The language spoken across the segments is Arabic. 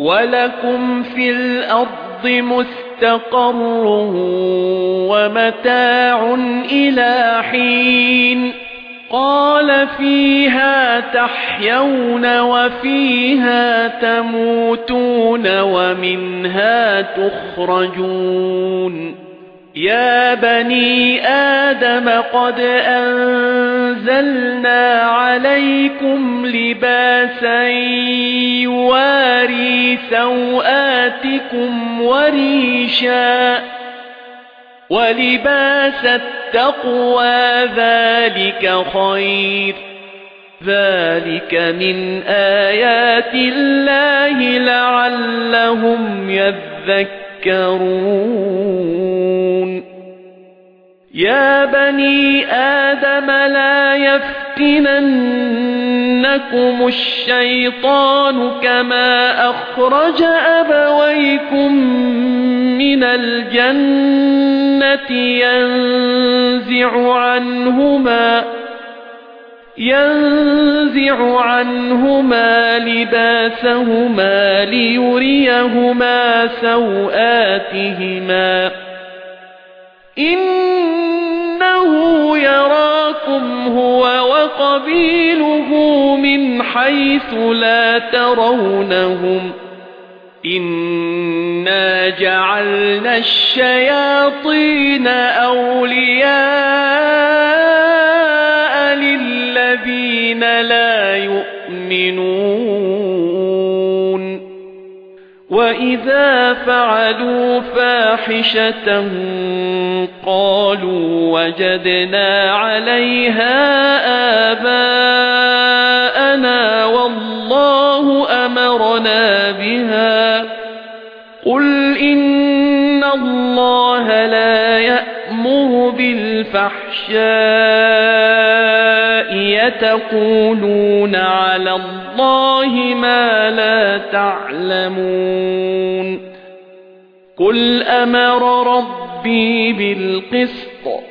ولكم في الأرض مستقر ومتاع إلى حين قال فيها تحيون وفيها تموتون ومنها تخرجون يا بني آدم قد أنزلنا عليكم لباسا يواري سوآتكم وريشا ولباس التقوى ذلك خير. ذلك من آيات الله لعلهم يذكرون. يا بني آدم لا يفتننكم الشيطان كما أخرج أبويكم من الجنة ينزع عنهما ينزع عنهما لباسهما ليريهما سوآتهما إنه يراكم هو وقبيله من حيث لا ترونهم إنا جعلنا الشياطين أولياء للذين لا يؤمنون وإذا فعلوا فاحشة قالوا وجدنا عليها آباءنا والله أمرنا بها. قل إن الله لا يأمر بالفحشاء. يتقولون على الله ما لا تعلمون. قل أمر ربي بالقسط.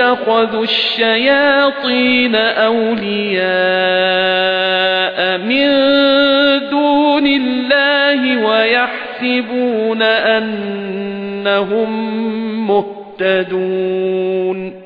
اتخذوا الشياطين أولياء من دون الله ويحسبون أنهم مهتدون.